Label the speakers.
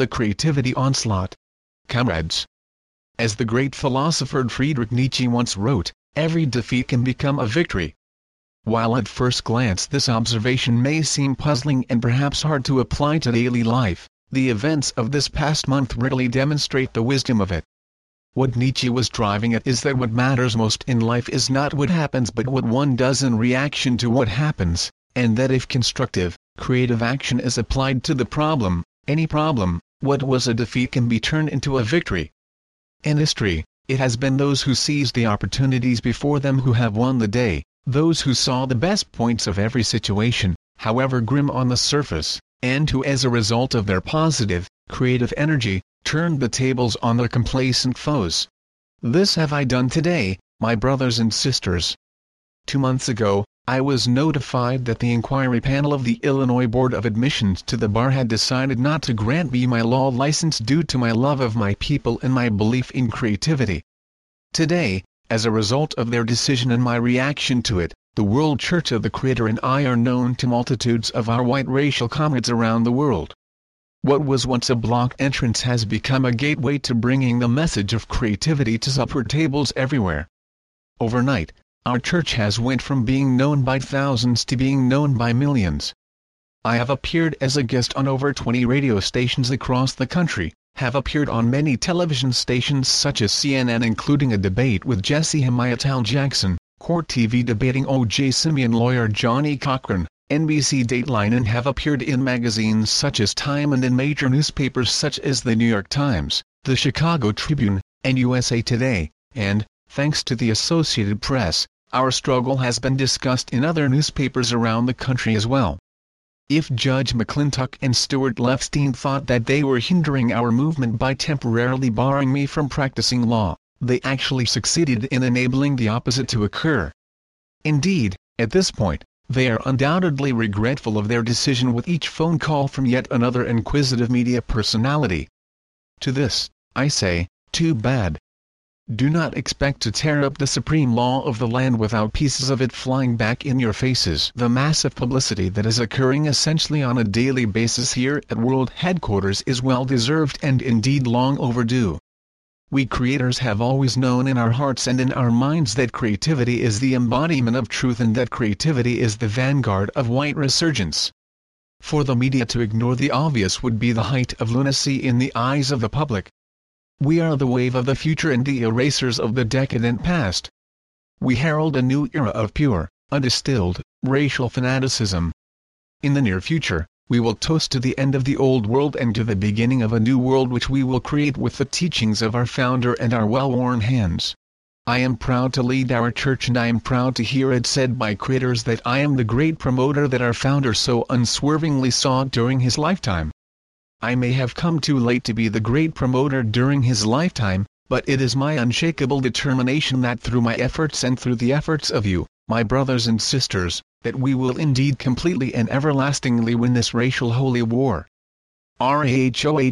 Speaker 1: the creativity onslaught. Comrades. As the great philosopher Friedrich Nietzsche once wrote, every defeat can become a victory. While at first glance this observation may seem puzzling and perhaps hard to apply to daily life, the events of this past month really demonstrate the wisdom of it. What Nietzsche was driving at is that what matters most in life is not what happens but what one does in reaction to what happens, and that if constructive, creative action is applied to the problem, any problem, what was a defeat can be turned into a victory. In history, it has been those who seized the opportunities before them who have won the day, those who saw the best points of every situation, however grim on the surface, and who as a result of their positive, creative energy, turned the tables on their complacent foes. This have I done today, my brothers and sisters. Two months ago, I was notified that the inquiry panel of the Illinois Board of Admissions to the bar had decided not to grant me my law license due to my love of my people and my belief in creativity. Today, as a result of their decision and my reaction to it, the World Church of the Creator and I are known to multitudes of our white racial comrades around the world. What was once a block entrance has become a gateway to bringing the message of creativity to supper tables everywhere. Overnight, our church has went from being known by thousands to being known by millions. I have appeared as a guest on over 20 radio stations across the country, have appeared on many television stations such as CNN including a debate with Jesse Hamayatal Jackson, Court TV debating O.J. Simpson lawyer Johnnie Cochran, NBC Dateline and have appeared in magazines such as Time and in major newspapers such as The New York Times, The Chicago Tribune, and USA Today, and, thanks to the Associated Press, our struggle has been discussed in other newspapers around the country as well. If Judge McClintock and Stuart Lefstein thought that they were hindering our movement by temporarily barring me from practicing law, they actually succeeded in enabling the opposite to occur. Indeed, at this point, they are undoubtedly regretful of their decision with each phone call from yet another inquisitive media personality. To this, I say, too bad. Do not expect to tear up the supreme law of the land without pieces of it flying back in your faces. The massive publicity that is occurring essentially on a daily basis here at World Headquarters is well deserved and indeed long overdue. We creators have always known in our hearts and in our minds that creativity is the embodiment of truth and that creativity is the vanguard of white resurgence. For the media to ignore the obvious would be the height of lunacy in the eyes of the public. We are the wave of the future and the erasers of the decadent past. We herald a new era of pure, undistilled, racial fanaticism. In the near future, we will toast to the end of the old world and to the beginning of a new world which we will create with the teachings of our founder and our well-worn hands. I am proud to lead our church and I am proud to hear it said by creators that I am the great promoter that our founder so unswervingly saw during his lifetime. I may have come too late to be the great promoter during his lifetime, but it is my unshakable determination that through my efforts and through the efforts of you, my brothers and sisters, that we will indeed completely and everlastingly win this racial holy war. RAHOWA